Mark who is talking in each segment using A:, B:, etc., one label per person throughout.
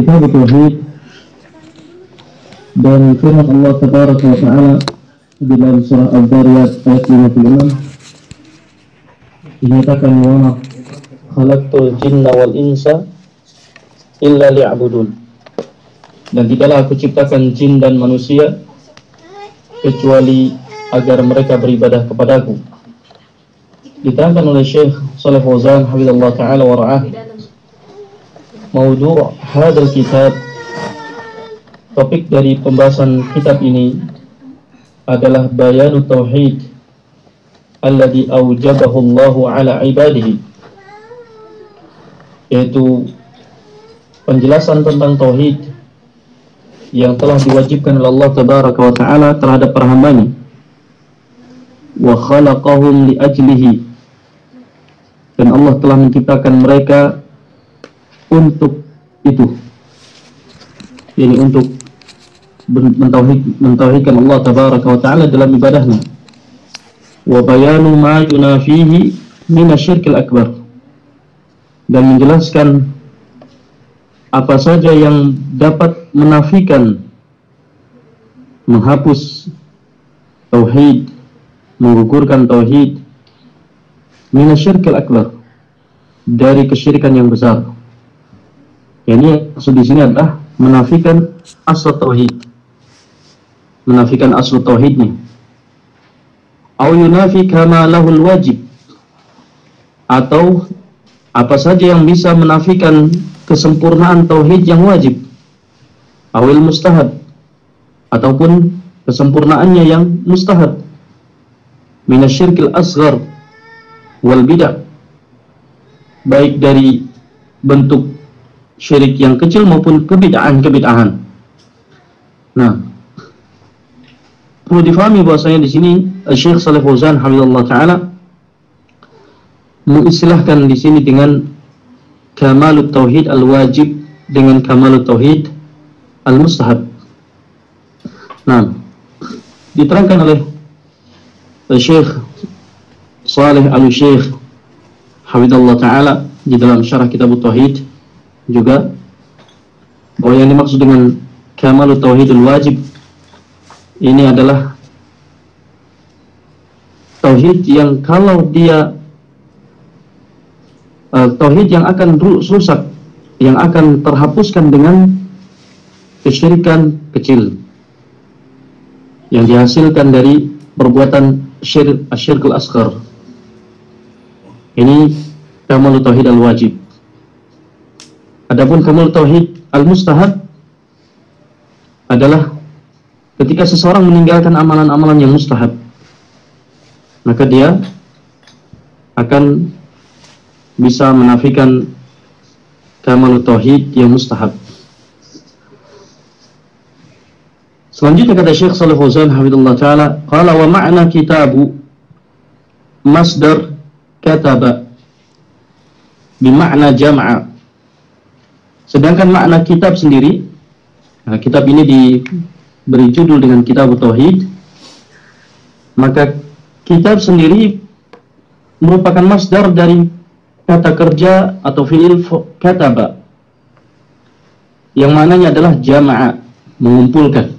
A: kitab tauhid dan firman Allah tabaraka wa taala di dalam surah Al-Dariyat ayat 56 dinyatakan wa khalaqtul jinna wal insa illa liya'budun. Dan tidaklah aku ciptakan jin dan manusia kecuali agar mereka beribadah kepadaku. Diterangkan oleh Syekh Saleh Fauzan hafizallahu taala wa ra'ah Maudhu' hadal kitab Topik dari pembahasan kitab ini adalah bayanu tauhid alladhi awjabahu Allah ala ibadihi yaitu penjelasan tentang tauhid yang telah diwajibkan oleh Allah tabaraka wa taala terhadap para hambanya. Wa khalaqahum li ajlihi. Dan Allah telah menciptakan mereka untuk itu. Ini untuk mentauhid mentauhidkan Allah tabaraka wa taala dalam ibadahnya. Wa bayanu ma yunafihi min asyirkil akbar. Dan menjelaskan apa saja yang dapat menafikan menghapus tauhid menggugurkan tauhid min asyirkil akbar dari kesyirikan yang besar ini maksud di sini adalah menafikan asal tauhid. Menafikan asal tauhidnya. Au yunafi kama lahul wajib. Atau apa saja yang bisa menafikan kesempurnaan tauhid yang wajib. Awil mustahab. Ataupun kesempurnaannya yang mustahab. Minasyirkil asghar wal bidah. Baik dari bentuk syirik yang kecil maupun kebid'ahan-kebid'ahan. Nah, perlu difahami bahwasanya di sini Syekh Saleh Fauzan hamdulillah taala mengistilahkan di sini dengan kamalut tauhid al-wajib dengan kamalut tauhid al-mustahab. Nah, diterangkan oleh Syekh Saleh Al-Syekh Hafidullah Ta'ala di dalam syarah kitab Tauhid juga bahwa yang dimaksud dengan kamalu tauhidul wajib ini adalah tauhid yang kalau dia uh, tauhid yang akan rusak yang akan terhapuskan dengan kesyirikan kecil yang dihasilkan dari perbuatan syirik asyirkul asghar. Ini kamalu tauhid al wajib Adapun kamal tauhid al-mustahab adalah ketika seseorang meninggalkan amalan-amalan yang mustahab maka dia akan bisa menafikan kamal tauhid yang mustahab. Selanjutnya kata Syekh Salih Fauzan hafizallahu taala, qala wa ma'na kitabu masdar kataba bima'na jama'a Sedangkan makna kitab sendiri, nah, kitab ini diberi judul dengan kitab Tauhid, maka kitab sendiri merupakan masdar dari kata kerja atau fi'il kataba. Yang maknanya adalah jama'a mengumpulkan.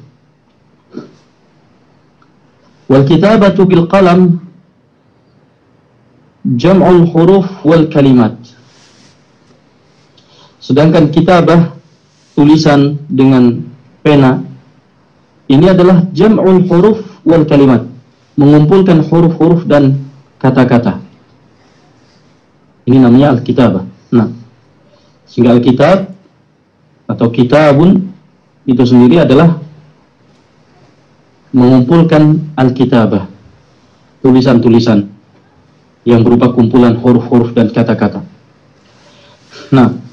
A: Wal kitabatu bil qalam jam'ul huruf wal kalimat Sedangkan kitabah tulisan dengan pena ini adalah jam'ul huruf wal kalimat, mengumpulkan huruf-huruf dan kata-kata. Ini namanya al-kitabah. Nah, sehingga al-kitab atau kitabun itu sendiri adalah mengumpulkan al-kitabah, tulisan-tulisan yang berupa kumpulan huruf-huruf dan kata-kata. Nah,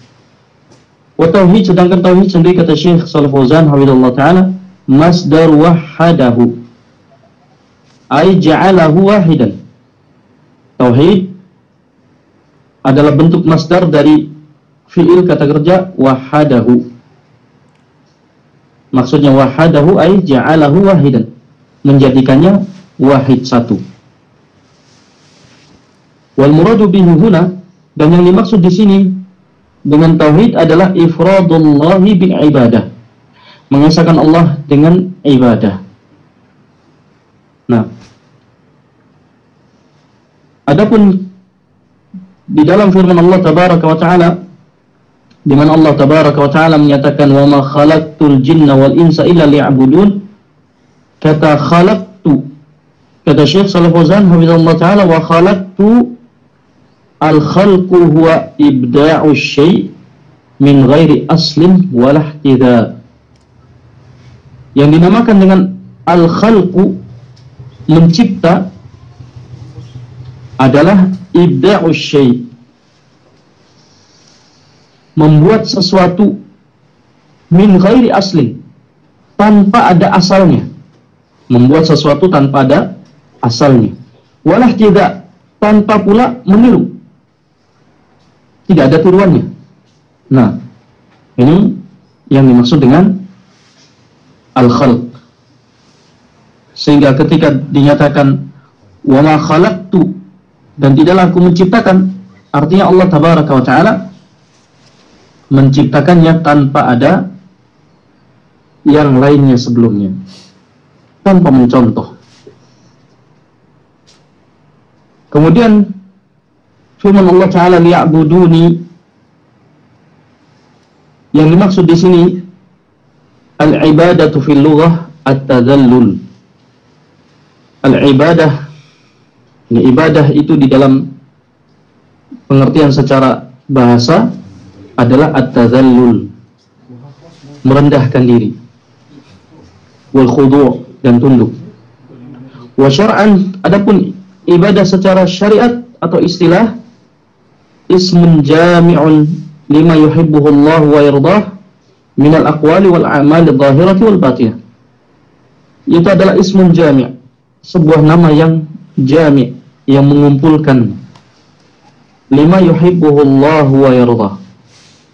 A: Wa tauhid sedangkan tauhid sendiri kata Syekh Shalih Fauzan hafizallahu taala masdar wahadahu ay ja'alahu wahidan. Tauhid adalah bentuk masdar dari fiil kata kerja wahadahu. Maksudnya wahadahu ay ja'alahu wahidan. Menjadikannya wahid satu. Wal muradu bihi huna dan yang dimaksud di sini dengan tauhid adalah ifradullahi bil ibadah. Mengesahkan Allah dengan ibadah. Nah, adapun di dalam firman Allah tabaraka wa taala di mana Allah tabaraka wa taala menyatakan wa ma khalaqtul jinna wal insa illa liya'budun kata khalaqtu kata Syekh Shalih Fauzan hafizallahu taala wa khalaqtu al khalqu huwa ibda'u syai' min ghairi aslin wala ihtida yang dinamakan dengan al khalqu mencipta adalah ibda'u syai' membuat sesuatu min ghairi asli tanpa ada asalnya. Membuat sesuatu tanpa ada asalnya. Walah tidak tanpa pula meniru tidak ada turuannya. Nah ini yang dimaksud dengan al-khalq. Sehingga ketika dinyatakan wa ma khalaqtu dan tidaklah aku menciptakan artinya Allah tabaraka wa taala menciptakannya tanpa ada yang lainnya sebelumnya. Tanpa mencontoh. Kemudian firman Allah taala liya'buduni. Yang dimaksud di sini al-ibadatu fil lughah at-tadallul. Al-ibadah ibadah itu di dalam pengertian secara bahasa adalah at-tazallul merendahkan diri. Wal khudu' dan tunduk. Wa syar'an adapun ibadah secara syariat atau istilah ismun jami'un lima yuhibbuhu Allah wa yardah min al-aqwali wal a'mali adh-dhahirati wal batinah itu adalah ismun jami' sebuah nama yang jami' yang mengumpulkan. Lima yuhibbuhu Allah wa yardah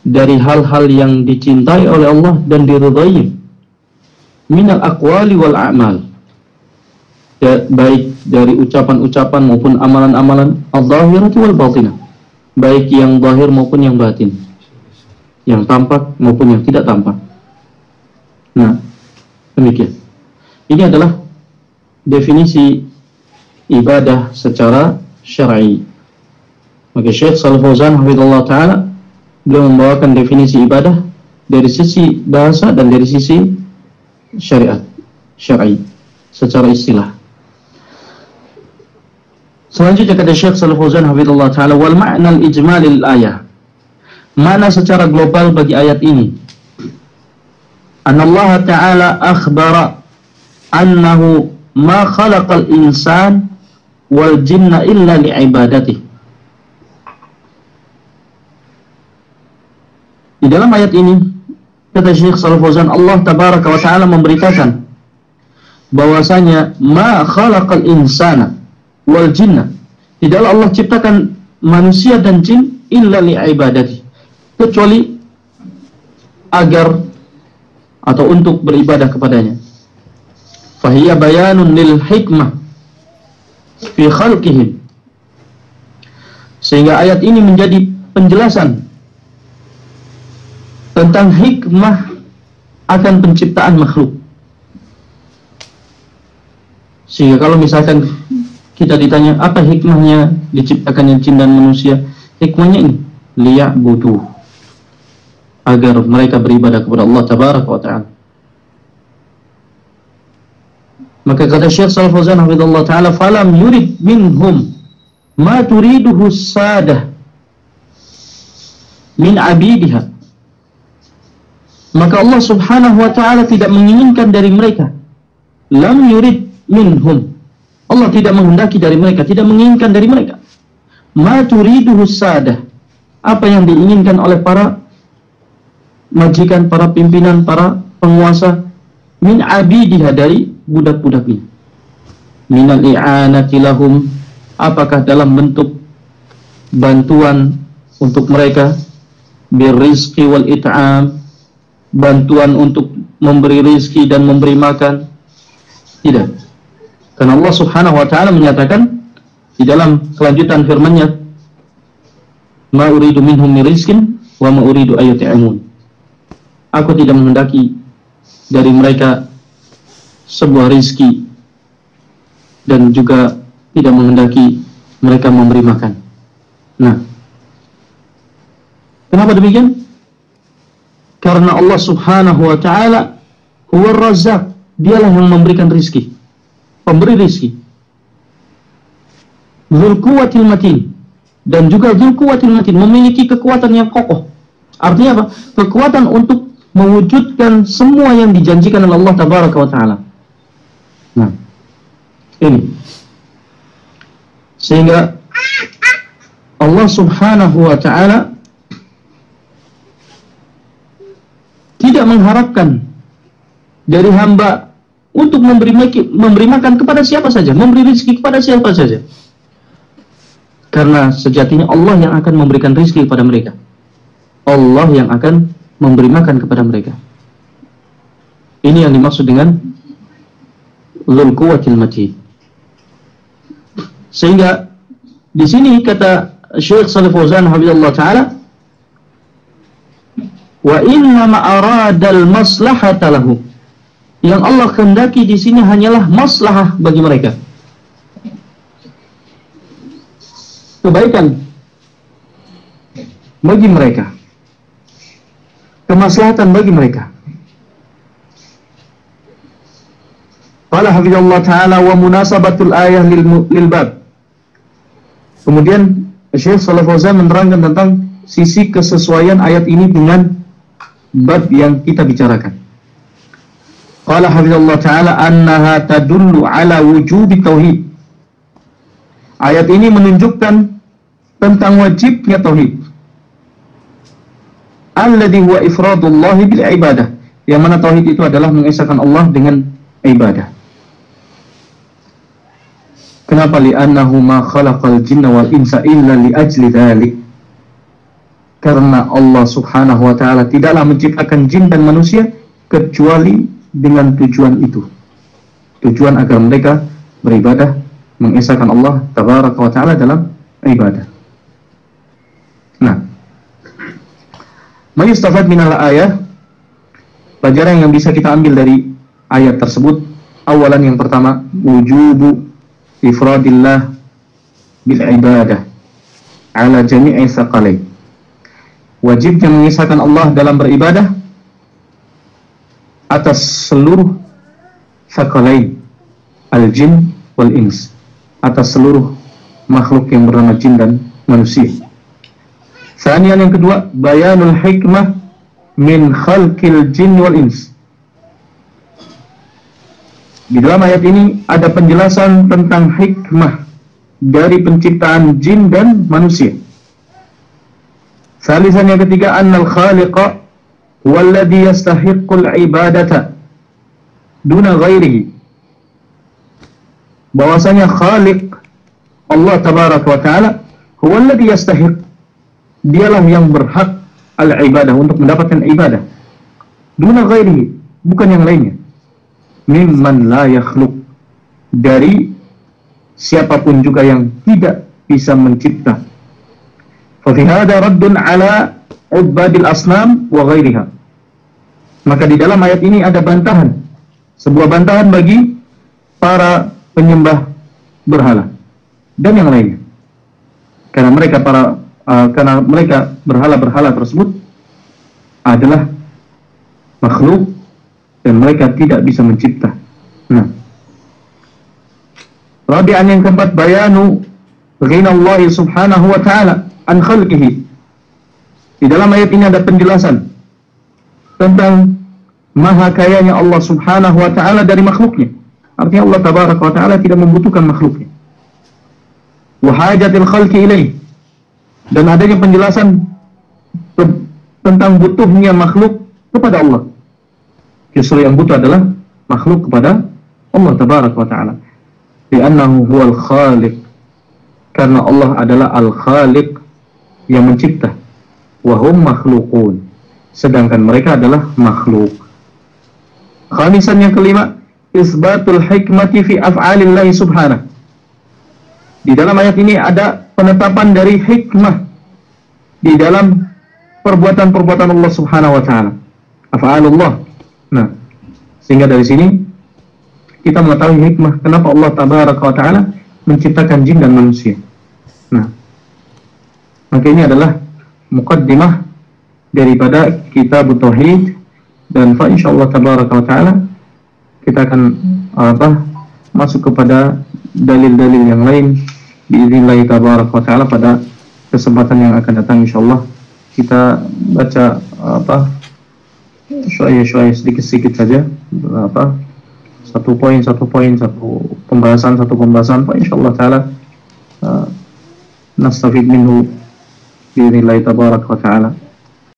A: dari hal-hal yang dicintai oleh Allah dan diridai minal aqwali wal a'mal. Baik dari ucapan-ucapan maupun amalan-amalan al-zahirati wal batinah baik yang zahir maupun yang batin yang tampak maupun yang tidak tampak nah demikian ini adalah definisi ibadah secara syar'i. Maka Syekh Shalih Fauzan taala beliau membawakan definisi ibadah dari sisi bahasa dan dari sisi syariat, syar'i secara istilah. Selanjutnya kata Syekh Shalih Fauzan hafizallahu taala wal ma'na al-ijmal ayah. Mana secara global bagi ayat ini? An Allah Ta'ala akhbara annahu ma khalaqal insan wal jinna illa li'ibadati. Di dalam ayat ini kata Syekh Shalih Fauzan Allah tabaraka wa taala memberitakan bahwasanya ma khalaqal insana wal jinna. Tidaklah Allah ciptakan manusia dan jin illa li'ibadati kecuali agar atau untuk beribadah kepadanya. Fahiyya bayanun lil hikmah fi khalqihim. Sehingga ayat ini menjadi penjelasan tentang hikmah akan penciptaan makhluk. Sehingga kalau misalkan kita ditanya apa hikmahnya diciptakannya jin dan manusia hikmahnya ini liyak butuh agar mereka beribadah kepada Allah tabaraka wa ta'ala Maka kata Syekh Salih Fauzan taala falam yurid minhum ma turiduhu sadah min abidiha. Maka Allah Subhanahu wa taala tidak menginginkan dari mereka lam yurid minhum. Allah tidak menghendaki dari mereka, tidak menginginkan dari mereka. Ma sadah. Apa yang diinginkan oleh para majikan, para pimpinan, para penguasa min abidiha dari budak-budaknya i'anati lahum. Apakah dalam bentuk bantuan untuk mereka? Birrizqi wal it'am. Bantuan untuk memberi rizki dan memberi makan? Tidak karena Allah subhanahu wa ta'ala menyatakan di dalam kelanjutan firman-Nya ma uridu minhum rizkin wa ma uridu ayut'imun. Aku tidak menghendaki dari mereka sebuah rizki dan juga tidak menghendaki mereka memberi makan. Nah, kenapa demikian? Karena Allah Subhanahu wa taala huwa Razzaq, dialah yang memberikan rizki, pemberi rizki. Dzul matin dan juga dzul matin memiliki kekuatan yang kokoh. Artinya apa? Kekuatan untuk mewujudkan semua yang dijanjikan oleh Allah Tabaraka wa taala. Nah, ini. Sehingga Allah Subhanahu wa taala tidak mengharapkan dari hamba untuk memberi memberi makan kepada siapa saja, memberi rezeki kepada siapa saja. Karena sejatinya Allah yang akan memberikan rezeki kepada mereka. Allah yang akan memberi makan kepada mereka. Ini yang dimaksud dengan Dhul Quwwatil Matin. Sehingga di sini kata Syekh Salih Fauzan Habibullah taala wa inna ma maslahata lahu. Yang Allah kehendaki di sini hanyalah maslahah bagi mereka. Kebaikan bagi mereka. Kemaslahatan bagi mereka. Qala hafizallahu taala wa munasabatul ayah lil, lil bab. Kemudian Syekh Shalih Fauzan menerangkan tentang sisi kesesuaian ayat ini dengan bab yang kita bicarakan. Qala hafizallahu taala annaha tadullu ala wujubi tauhid. Ayat ini menunjukkan tentang wajibnya tauhid. Alladhi huwa ifradullah bil ibadah. Yang mana tauhid itu adalah mengesahkan Allah dengan ibadah. Kenapa li'annahu ma khalaqal jinna wal insa illa li ajli dhalik. Karena Allah Subhanahu wa taala tidaklah menciptakan jin dan manusia kecuali dengan tujuan itu. Tujuan agar mereka beribadah mengesahkan Allah tabaraka wa taala dalam ibadah. Nah, Mayustafad minal ayah Pelajaran yang bisa kita ambil dari ayat tersebut Awalan yang pertama Wujubu ifradillah bil ibadah ala jami'i saqalain wajibnya mengisahkan Allah dalam beribadah atas seluruh saqalain al jin wal ins atas seluruh makhluk yang bernama jin dan manusia Sanian yang kedua bayanul hikmah min khalqil jin wal ins di dalam ayat ini ada penjelasan tentang hikmah dari penciptaan jin dan manusia. Salisan yang ketiga, annal khaliqa walladhi yastahiqqul ibadata duna ghairihi. Bahwasanya Khaliq Allah tabaraka wa taala huwallazi yastahiq dialah yang berhak al-ibadah untuk mendapatkan ibadah. Duna ghairihi, bukan yang lainnya mimman la yakhluk dari siapa pun juga yang tidak bisa mencipta. Fa fi hadha raddun ala ubadil asnam wa ghairiha. Maka di dalam ayat ini ada bantahan, sebuah bantahan bagi para penyembah berhala dan yang lainnya. Karena mereka para uh, karena mereka berhala-berhala tersebut adalah makhluk dan mereka tidak bisa mencipta. Nah. Rabi'an yang keempat bayanu ghina Allah subhanahu wa ta'ala an khalqihi. Di dalam ayat ini ada penjelasan tentang maha kayanya Allah subhanahu wa ta'ala dari makhluknya. Artinya Allah tabaraka wa ta'ala tidak membutuhkan makhluknya. Wahajatil khalqi ilaih. Dan adanya penjelasan tentang butuhnya makhluk kepada Allah Justru yang butuh adalah makhluk kepada Allah tabaraka wa taala. Li'annahu huwal khaliq. Karena Allah adalah al-khaliq yang mencipta. Wahum makhlukun. Sedangkan mereka adalah makhluk. Khamisan yang kelima, isbatul hikmati fi af'alillahi subhanah. Di dalam ayat ini ada penetapan dari hikmah di dalam perbuatan-perbuatan Allah Subhanahu wa taala. Af'alullah. Nah, sehingga dari sini kita mengetahui hikmah kenapa Allah tabaraka wa taala menciptakan jin dan manusia. Nah, maka ini adalah mukaddimah daripada kitab tauhid dan fa insyaallah tabaraka taala kita akan apa masuk kepada dalil-dalil yang lain biiznillah tabaraka taala pada kesempatan yang akan datang insyaallah. Kita baca apa syuaya-syuaya sedikit-sedikit saja apa satu poin satu poin satu pembahasan satu pembahasan. Pak insyaallah taala uh, nastafid minhu biiznillah tabaraka wa taala